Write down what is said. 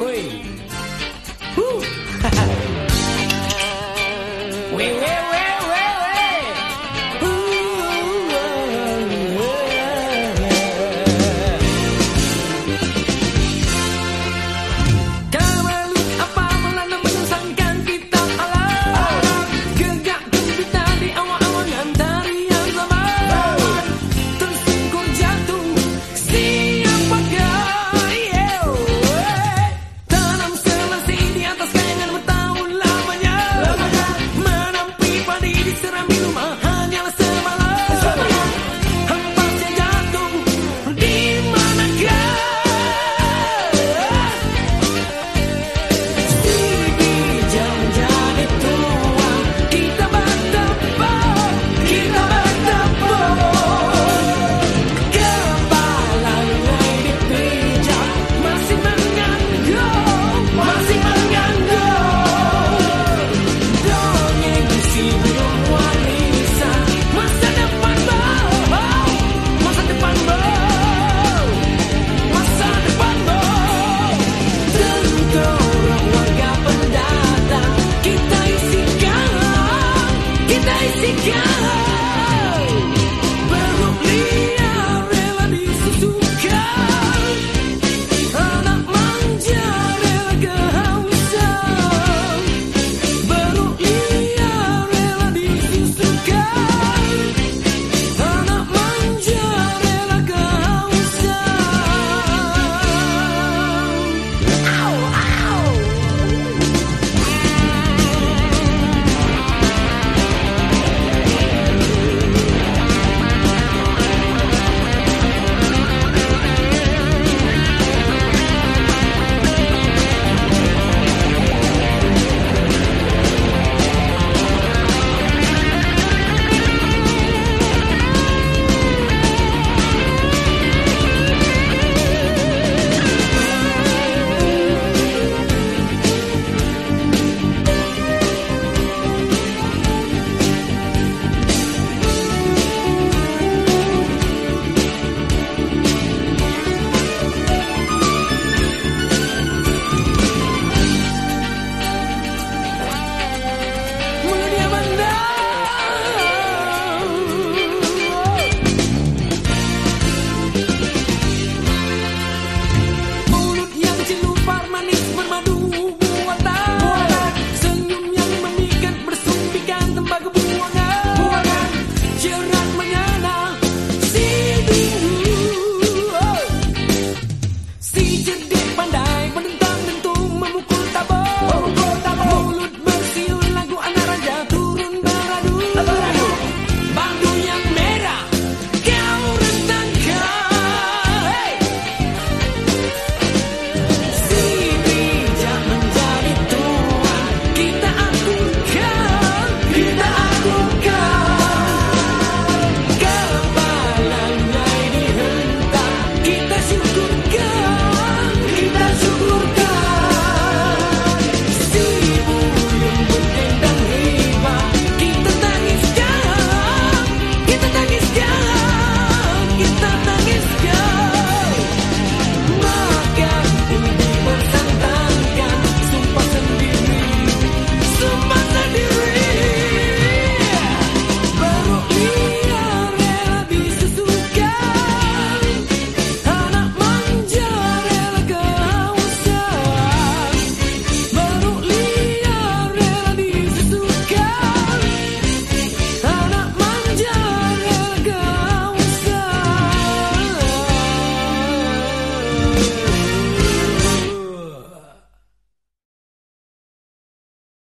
Oi. Uh.